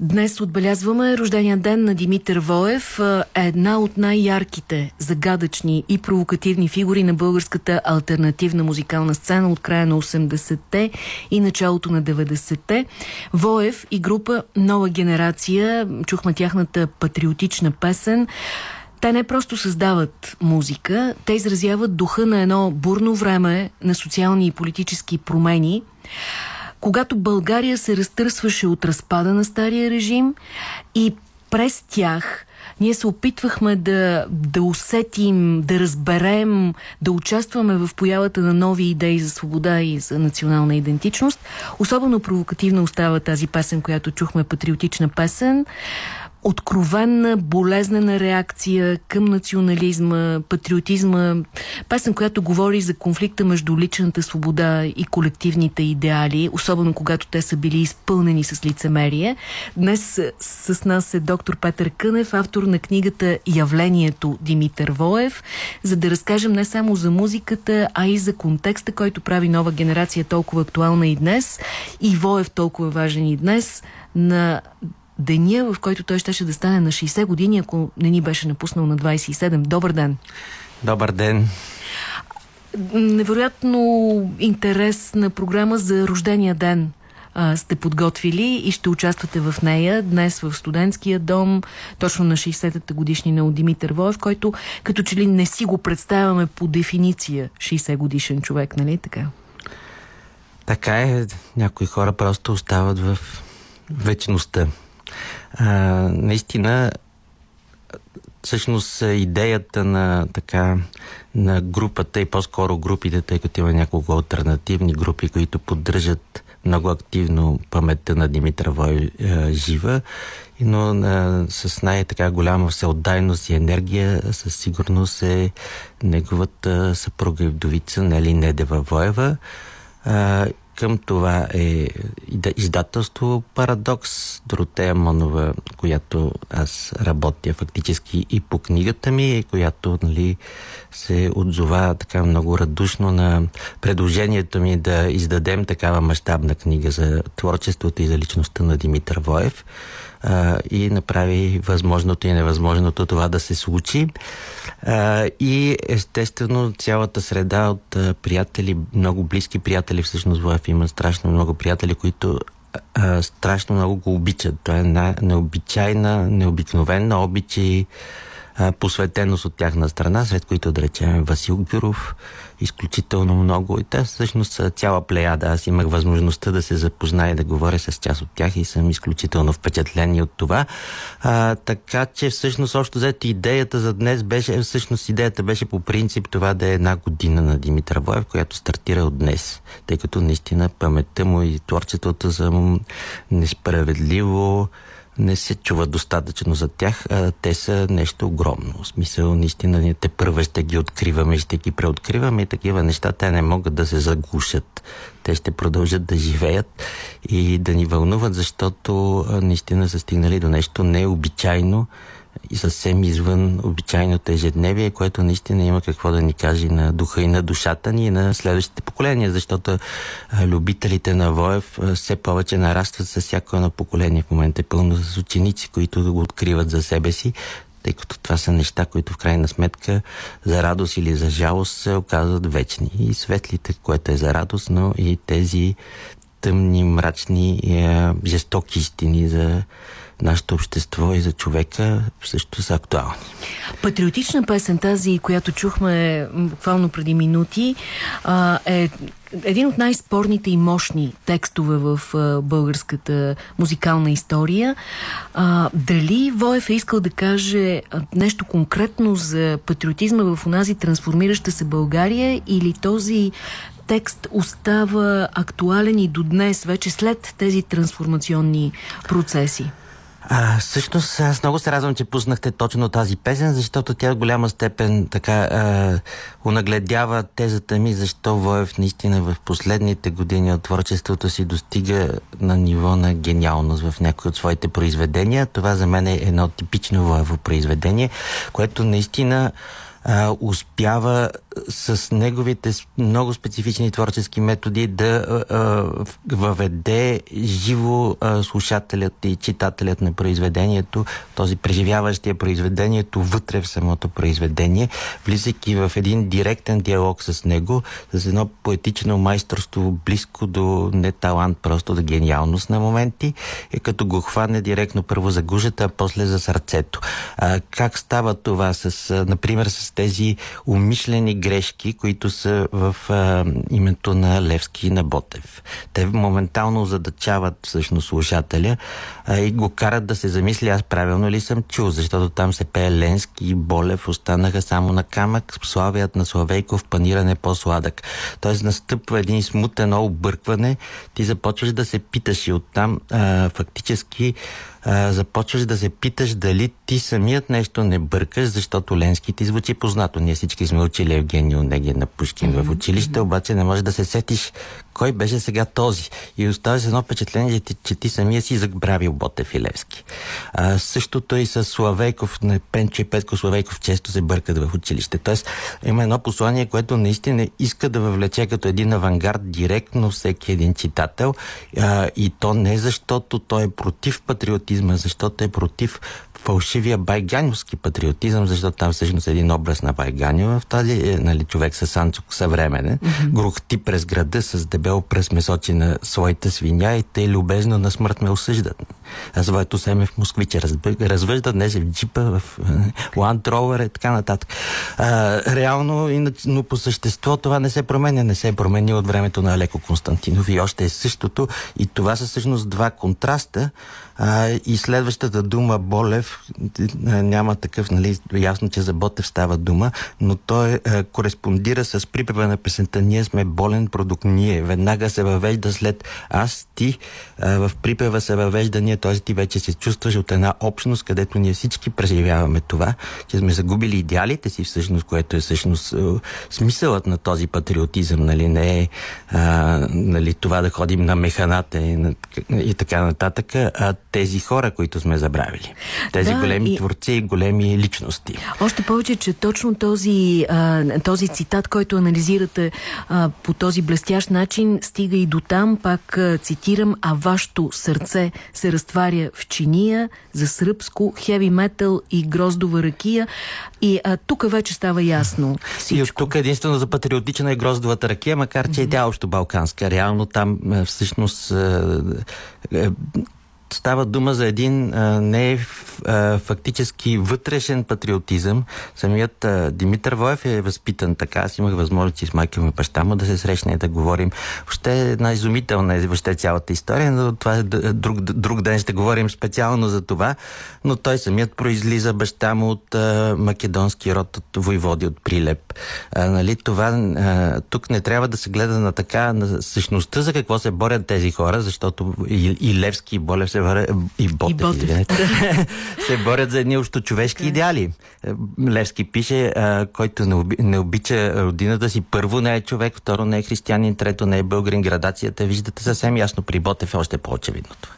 Днес отбелязваме рождения ден на Димитър Воев, една от най-ярките, загадъчни и провокативни фигури на българската альтернативна музикална сцена от края на 80-те и началото на 90-те. Воев и група Нова генерация, чухме тяхната патриотична песен, те не просто създават музика, те изразяват духа на едно бурно време на социални и политически промени когато България се разтърсваше от разпада на стария режим и през тях ние се опитвахме да, да усетим, да разберем, да участваме в появата на нови идеи за свобода и за национална идентичност. Особено провокативна остава тази песен, която чухме, патриотична песен откровенна, болезнена реакция към национализма, патриотизма. Песен, която говори за конфликта между личната свобода и колективните идеали, особено когато те са били изпълнени с лицемерие. Днес с нас е доктор Петър Кънев, автор на книгата Явлението Димитър Воев, за да разкажем не само за музиката, а и за контекста, който прави нова генерация толкова актуална и днес, и Воев толкова важен и днес, на деня, в който той щеше да стане на 60 години, ако не ни беше напуснал на 27. Добър ден! Добър ден! Невероятно интересна програма за рождения ден а, сте подготвили и ще участвате в нея днес в студентския дом, точно на 60-та годишнина от Димитър Воев, който като че ли не си го представяме по дефиниция 60 годишен човек, нали така? Така е. Някои хора просто остават в вечността. А, наистина, всъщност идеята на така на групата и по-скоро групите, тъй като има няколко альтернативни групи, които поддържат много активно паметта на Димитър Вой е, жива, но е, с най-така голяма всеотдайност и енергия със сигурност е неговата съпруга и вдовица Нели Недева Воева. Е, към това е издателство Парадокс, Доротея Монова, която аз работя фактически и по книгата ми, която нали, се отзова така много радушно на предложението ми да издадем такава мащабна книга за творчеството и за личността на Димитър Воев а, и направи възможното и невъзможното това да се случи. А, и естествено цялата среда от а, приятели, много близки приятели, всъщност Воев има страшно много приятели, които а, страшно много го обичат. Той е на, необичайна, необикновена обичай посветеност от тяхна страна, след които да речем Васил Гюров, изключително много. И те всъщност са цяла плеяда. Аз имах възможността да се запозная и да говоря с част от тях и съм изключително впечатлен от това. А, така че всъщност още взето идеята за днес беше, всъщност идеята беше по принцип това да е една година на Димитър Боев, която стартира от днес. Тъй като наистина паметта му и творчеството за несправедливо, не се чува достатъчно за тях. А, те са нещо огромно. В смисъл, наистина, ние те първа ще ги откриваме, ще ги преоткриваме и такива неща, те не могат да се заглушат. Те ще продължат да живеят и да ни вълнуват, защото наистина са стигнали до нещо необичайно, и съвсем извън обичайното ежедневие, което наистина има какво да ни каже на духа и на душата ни и на следващите поколения, защото любителите на Воев все повече нарастват с всяко едно поколение. В момента е пълно с ученици, които го откриват за себе си, тъй като това са неща, които в крайна сметка за радост или за жалост се оказват вечни. И светлите, което е за радост, но и тези тъмни, мрачни, жестоки истини за нашето общество и за човека също са актуални. Патриотична песен, тази, която чухме буквално преди минути, е един от най-спорните и мощни текстове в българската музикална история. Дали Воев е искал да каже нещо конкретно за патриотизма в онази трансформираща се България или този текст остава актуален и до днес, вече след тези трансформационни процеси? А, всъщност аз много се радвам, че пуснахте точно тази песен, защото тя в голяма степен така а, унагледява тезата ми, защо Воев наистина в последните години от творчеството си достига на ниво на гениалност в някои от своите произведения. Това за мен е едно типично Воево произведение, което наистина а, успява с неговите много специфични творчески методи да а, въведе живо а, слушателят и читателят на произведението, този преживяващия произведението вътре в самото произведение, влизайки в един директен диалог с него, с едно поетично майсторство близко до не талант, просто до гениалност на моменти, и като го хване директно първо за гужата, а после за сърцето. А, как става това с, например, с тези умишлени грешки, които са в а, името на Левски и на Ботев. Те моментално задачават всъщност слушателя а, и го карат да се замисли аз правилно ли съм чул, защото там се пее Ленски и Болев останаха само на камък, славият на Славейков паниране по-сладък. Тоест настъпва един смутен объркване, ти започваш да се питаш и оттам а, фактически а, започваш да се питаш дали ти самият нещо не бъркаш, защото Ленски ти звучи познато. Ние всички сме учили Евгений Онегин на Пушкин mm-hmm. в училище, обаче не можеш да се сетиш кой беше сега този. И оставаш едно впечатление, че, че ти самия си забравил Ботев и Левски. А, същото и с Славейков, Пенчо и Петко Славейков често се бъркат в училище. Тоест има едно послание, което наистина иска да въвлече като един авангард директно всеки един читател. А, и то не защото той е против патриотизма, защото е против фалшивия байганевски патриотизъм, защото там всъщност е един образ на Байганева в тази е, нали, човек с Санчук съвременен, mm-hmm. грохти през града с дебел през месочи на своите свиня и те любезно на смърт ме осъждат. А своето семе в москвиче развъжда днес е в джипа, в Land Rover и така нататък. А, реално, но по същество това не се променя. Не се е от времето на Алеко Константинов и още е същото. И това са всъщност два контраста. А, и следващата дума Болев няма такъв, нали, ясно, че за Ботев става дума, но той а, кореспондира с припева на песента Ние сме болен продукт ние. Веднага се въвежда след аз, ти. А, в припева се въвежда ние, т.е. ти вече се чувстваш от една общност, където ние всички преживяваме това, че сме загубили идеалите си всъщност, което е всъщност смисълът на този патриотизъм, нали, не е а, нали, това да ходим на механата и, на, и така нататък, а тези хора, които сме забравили. Тези да, големи и... творци и големи личности. Още повече, че точно този, а, този цитат, който анализирате а, по този блестящ начин, стига и до там, пак а, цитирам, а вашето сърце се разтваря в чиния за сръбско, хеви метал и гроздова ракия. И а, тук вече става ясно всичко. И от тук единствено за патриотична е гроздовата ракия, макар че mm -hmm. е тя общо балканска. Реално там всъщност става дума за един а, не а, фактически вътрешен патриотизъм. Самият а, Димитър Воев е възпитан така. Аз имах възможност с майка ми баща му да се срещне и да говорим. Въобще е една изумителна е въобще цялата история, но това е друг, друг ден ще говорим специално за това. Но той самият произлиза баща му от а, македонски род, от войводи, от Прилеп. А, нали, това, а, тук не трябва да се гледа на така, на същността за какво се борят тези хора, защото и, и Левски и Болев се върят, и Ботев, и Ботев. се борят за едни общо човешки идеали. Левски пише, а, който не, оби, не обича родината си, първо не е човек, второ не е християнин, трето не е българин. Градацията виждате съвсем ясно при Ботев е още по-очевидно това.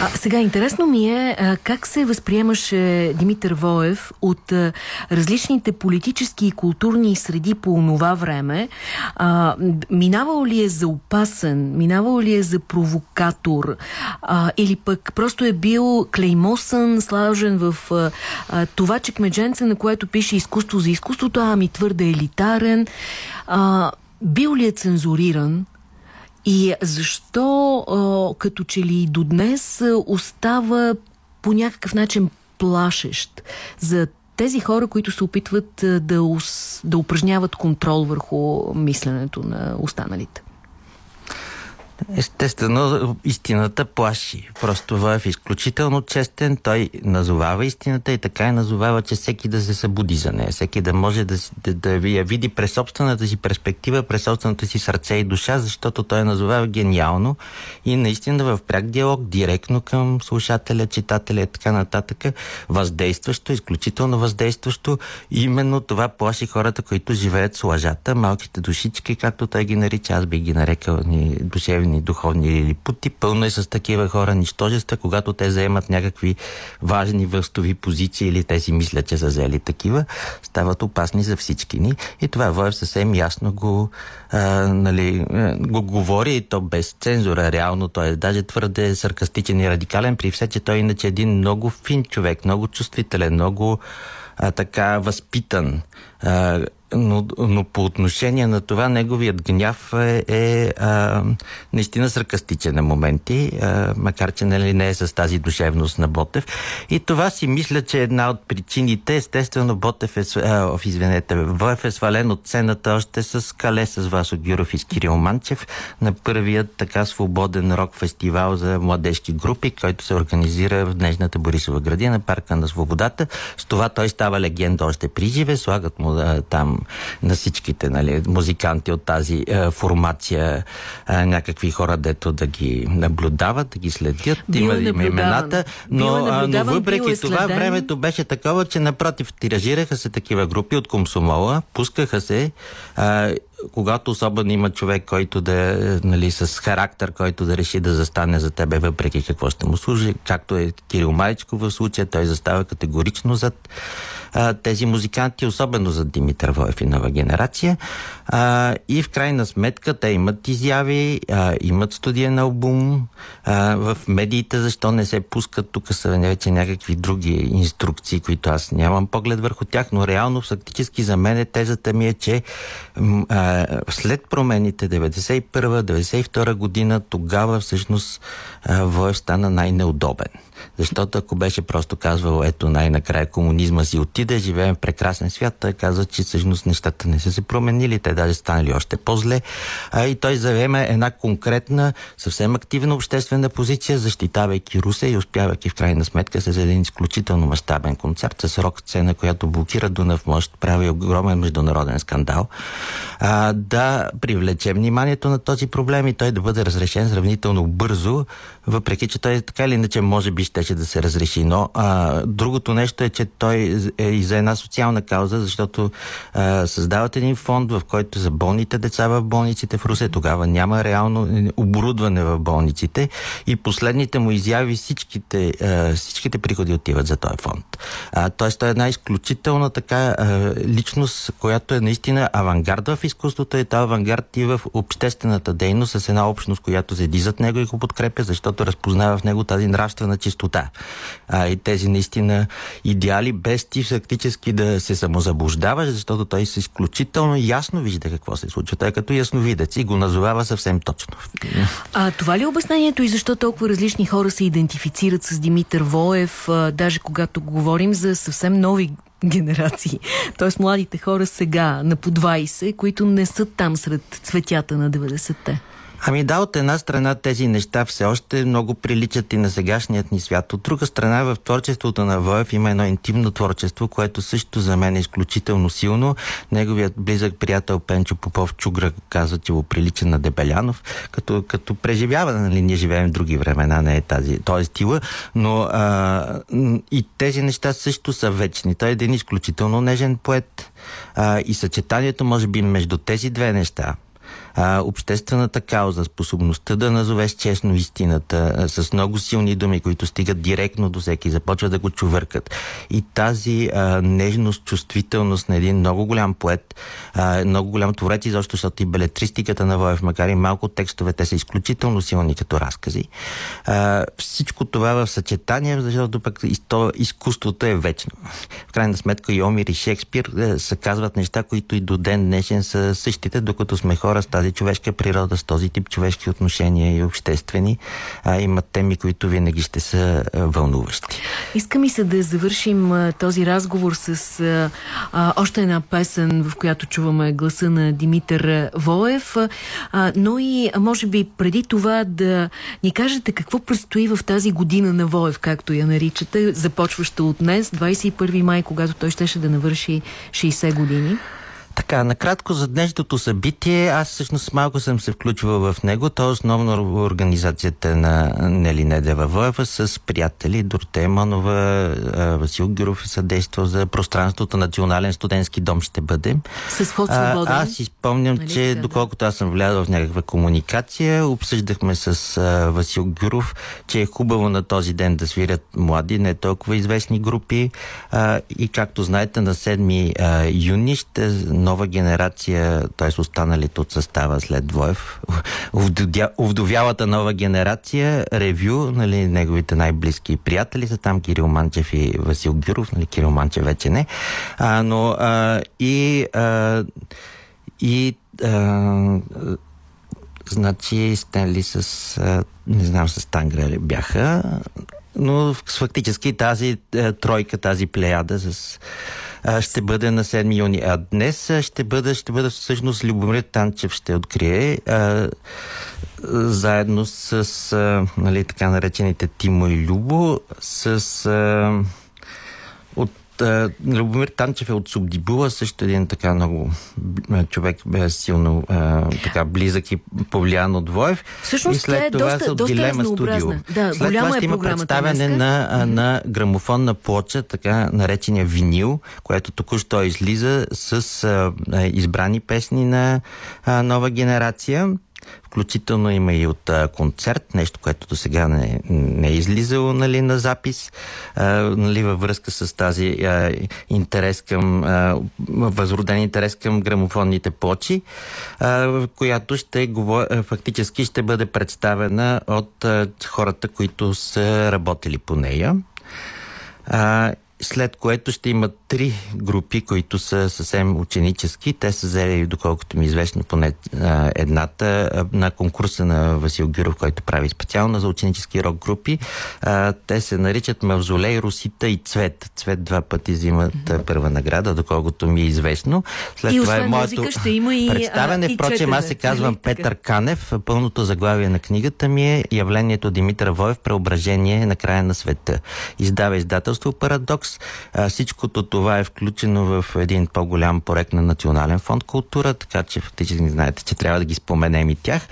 А, сега, интересно ми е а, как се възприемаше Димитър Воев от а, различните политически и културни среди по това време. А, минавал ли е за опасен, минавал ли е за провокатор а, или пък просто е бил клеймосън, слажен в а, това чекмедженце, на което пише изкуство за изкуството, ами твърде елитарен. А, бил ли е цензуриран? И защо а, като че ли до днес остава по някакъв начин плашещ за тези хора, които се опитват да, да упражняват контрол върху мисленето на останалите? Естествено, истината плаши. Просто Воев е изключително честен. Той назовава истината и така и назовава, че всеки да се събуди за нея. Всеки да може да, да, да я види през собствената си перспектива, през собствената си сърце и душа, защото той назовава гениално и наистина в пряк диалог, директно към слушателя, читателя и така нататък, въздействащо, изключително въздействащо. Именно това плаши хората, които живеят с лъжата, малките душички, както той ги нарича, аз би ги нарекал ни душевни душевни, духовни лилипути. Пълно е с такива хора нищожества, когато те заемат някакви важни върстови позиции или те си мислят, че са взели такива, стават опасни за всички ни. И това Воев съвсем ясно го, а, нали, го говори и то без цензура. Реално той е даже твърде саркастичен и радикален, при все, че той иначе е един много фин човек, много чувствителен, много а, така възпитан. А, но, но по отношение на това неговият гняв е, е а, наистина саркастичен на моменти, а, макар че нали, не е с тази душевност на Ботев. И това си мисля, че е една от причините. Естествено, Ботев е, а, извинете, Воев е свален от сцената още с Кале с Васо Гюров и с Кирил Манчев на първият така свободен рок фестивал за младежки групи, който се организира в днешната Борисова градина, парка на свободата. С това той става легенда още при живе, слагат му а, там на всичките нали, музиканти от тази е, формация, е, някакви хора, дето да ги наблюдават, да ги следят, има им имената, но, но въпреки е това времето беше такова, че напротив, тиражираха се такива групи от комсомола, пускаха се е, когато особено има човек, който да е нали, с характер, който да реши да застане за тебе, въпреки какво ще му служи, както е Кирил Майчко в случая, той застава категорично зад а, тези музиканти, особено за Димитър Воев и нова генерация. А, и в крайна сметка те имат изяви, а, имат студиен албум. А, в медиите защо не се пускат? Тук са вече някакви други инструкции, които аз нямам поглед върху тях, но реално фактически за мен е тезата ми е, че а, след промените 91-92 година, тогава всъщност Воев стана най-неудобен. Защото ако беше просто казвал, ето най-накрая комунизма си отиде, живеем в прекрасен свят, той казва, че всъщност нещата не са се променили, те даже станали още по-зле. А, и той завема една конкретна, съвсем активна обществена позиция, защитавайки Русе и успявайки в крайна сметка с един изключително мащабен концерт с рок сцена, която блокира Дунав мощ, прави огромен международен скандал, а, да привлече вниманието на този проблем и той да бъде разрешен сравнително бързо, въпреки че той така или иначе може би щеше да се разреши. Но а, другото нещо е, че той е и за една социална кауза, защото а, създават един фонд, в който за болните деца в болниците в Русе тогава няма реално оборудване в болниците и последните му изяви всичките, а, всичките приходи отиват за този фонд. Тоест той е една изключителна така а, личност, която е наистина авангард в изкуството и това авангард и в обществената дейност с една общност, която седи зад него и го подкрепя, защото разпознава в него тази нравствена чистота. А, и тези наистина идеали, без ти фактически да се самозаблуждаваш, защото той се изключително ясно вижда какво се случва. Той е като ясновидец и го назовава съвсем точно. А това ли е обяснението и защо толкова различни хора се идентифицират с Димитър Воев, даже когато говорим за съвсем нови генерации. Тоест младите хора сега на по 20, които не са там сред цветята на 90-те. Ами да, от една страна тези неща все още много приличат и на сегашният ни свят. От друга страна в творчеството на Воев има едно интимно творчество, което също за мен е изключително силно. Неговият близък приятел Пенчо Попов Чугра казва, че го прилича на Дебелянов, като, като преживява, нали, ние живеем в други времена, не е тази, т.е. стила, но а, и тези неща също са вечни. Той е един изключително нежен поет а, и съчетанието може би между тези две неща а, обществената кауза, способността да назовеш честно истината, а, с много силни думи, които стигат директно до всеки, започва да го чувъркат. И тази а, нежност, чувствителност на един много голям поет, а, много голям творец, изобщо, защото и белетристиката на Воев, макар и малко текстове, те са изключително силни като разкази. А, всичко това в съчетание, защото пък изкуството е вечно. В крайна сметка и Омир и Шекспир е, се казват неща, които и до ден днешен са същите, докато сме хора с тази тази човешка природа, с този тип човешки отношения и обществени, а, имат теми, които винаги ще са вълнуващи. Искам и се да завършим този разговор с а, още една песен, в която чуваме гласа на Димитър Воев, а, но и може би преди това да ни кажете какво предстои в тази година на Воев, както я наричате, започваща от днес, 21 май, когато той щеше да навърши 60 години. Така, накратко за днешното събитие, аз всъщност малко съм се включвал в него. То е основно организацията на Нели Недева Воева с приятели. Дороте Манова, Васил Гюров е съдействал за пространството. Национален студентски дом ще бъде. С свободен. Аз си спомням, нали, че да. доколкото аз съм влязъл в някаква комуникация, обсъждахме с а, Васил Гюров, че е хубаво на този ден да свирят млади, не толкова известни групи. А, и както знаете, на 7 а, юни ще нова генерация, т.е. останалите от състава след Двоев, овдовялата нова генерация, ревю, нали, неговите най-близки приятели са там Кирил Манчев и Васил Гюров, нали, Кирил Манчев вече не, а, но а, и а, и а, значи Стенли с а, не знам с Тангрели бяха но фактически тази е, тройка, тази плеяда с, ще бъде на 7 юни. А днес ще бъде, ще бъде всъщност Любомир Танчев ще открие е, заедно с е, нали, така наречените Тимо и Любо с е, от Любомир Танчев е от Субдибула, също един така много човек бе силно а, така близък и повлиян от Воев. Всъщност, и след е това доста, са от доста Дилема студио. Да, след това ще е има представяне на, на грамофонна плоча, така наречения винил, което току-що излиза с а, избрани песни на а, нова генерация. Включително има и от а, концерт, нещо, което до сега не, не е излизало нали, на запис, а, нали, във връзка с тази а, интерес към, а, възроден интерес към грамофонните плочи, а, която ще говор... фактически ще бъде представена от а, хората, които са работили по нея. А, след което ще има три групи, които са съвсем ученически. Те са взели, доколкото ми е известно, поне а, едната на конкурса на Васил Гюров, който прави специално за ученически рок групи. А, те се наричат Мавзолей, Русита и Цвет. Цвет два пъти взимат mm-hmm. първа награда, доколкото ми е известно. След и това е моето ще има и, представяне. Впрочем, аз се казвам Или Петър? Канев. Пълното заглавие на книгата ми е Явлението Димитър Воев преображение на края на света. Издава издателство Парадокс. А, всичкото това е включено в един по-голям проект на Национален фонд култура, така че фактически знаете, че трябва да ги споменем и тях.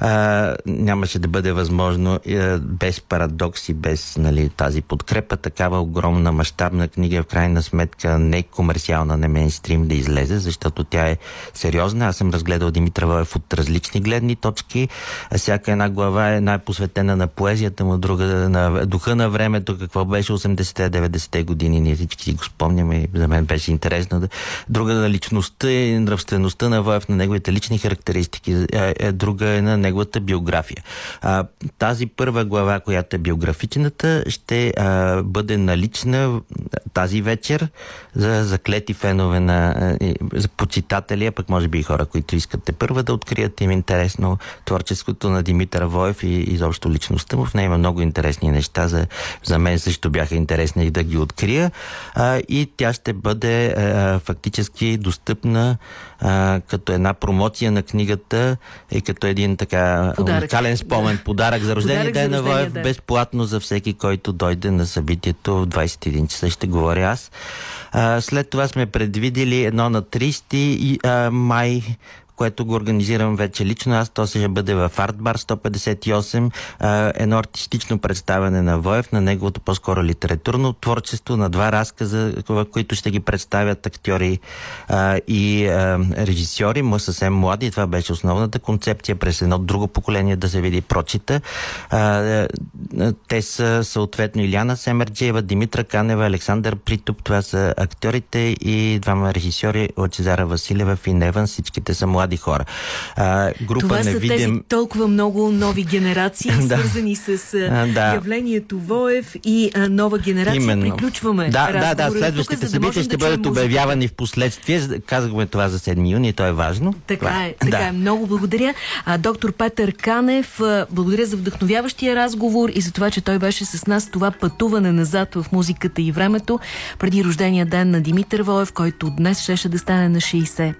А, нямаше да бъде възможно а, без парадокси, без нали, тази подкрепа, такава огромна мащабна книга, в крайна сметка не комерциална, не мейнстрим да излезе, защото тя е сериозна. Аз съм разгледал Димитър Воев от различни гледни точки. Всяка една глава е най-посветена на поезията му, друга на духа на времето, какво беше 80-90-те години, ние всички си го спомняме за мен беше интересно. Друга на личността и нравствеността на Воев, на неговите лични характеристики, е, е, друга е на неговата биография. А, тази първа глава, която е биографичната, ще а, бъде налична тази вечер за заклети фенове на за почитатели, а пък може би и хора, които искат те първа да открият им интересно творческото на Димитър Воев и изобщо личността му. В нея има много интересни неща. За, за мен също бяха интересни да ги открия. А, и тя ще бъде а, фактически достъпна а, като една промоция на книгата и като един така подарък. уникален спомен, подарък за рождение ден на Воев, да. безплатно за всеки, който дойде на събитието в 21 часа, ще говоря аз. А, след това сме предвидели едно на 30 а, май което го организирам вече лично. Аз то ще бъде в Артбар 158, а, едно артистично представяне на Воев, на неговото по-скоро литературно творчество, на два разказа, които ще ги представят актьори и режисьори, му съвсем млади. Това беше основната концепция през едно друго поколение да се види прочита. Те са съответно Иляна Семерджиева, Димитра Канева, Александър Притуп. Това са актьорите и двама режисьори от Цезара Василева и Неван. Всичките са млади млади хора. А, група Това са видим... тези толкова много нови генерации, свързани с а, да. явлението Воев и а, нова генерация. Именно. Приключваме. Да, да, да. Следващите събития ще да бъдат обявявани в последствие. Казахме това за 7 юни, то е важно. Така това. е. Така да. е. Много благодаря. А, доктор Петър Канев, благодаря за вдъхновяващия разговор и за това, че той беше с нас това пътуване назад в музиката и времето преди рождения ден на Димитър Воев, който днес щеше да стане на 60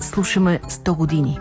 слушаме 100 години.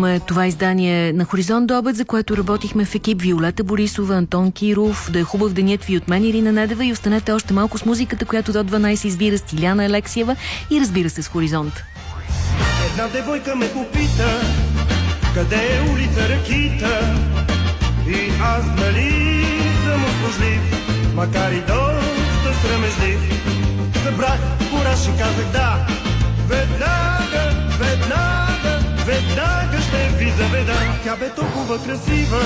Завършваме това издание на Хоризонт до обед, за което работихме в екип Виолета Борисова, Антон Киров. Да е хубав денят ви от мен, Ирина Недева и останете още малко с музиката, която до 12 избира Стиляна Алексиева и разбира се с Хоризонт. Една девойка ме попита, къде е улица Ракита? И аз нали съм услужлив, макар и доста срамежлив. Събрах кураж и казах да, веднага, веднага веднага ще ви заведа. Тя бе толкова красива,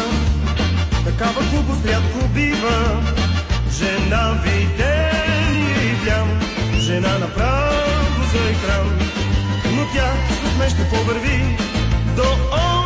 такава глупост рядко бива. Жена видение и влям, жена направо за екран. Но тя с ще повърви до онзи,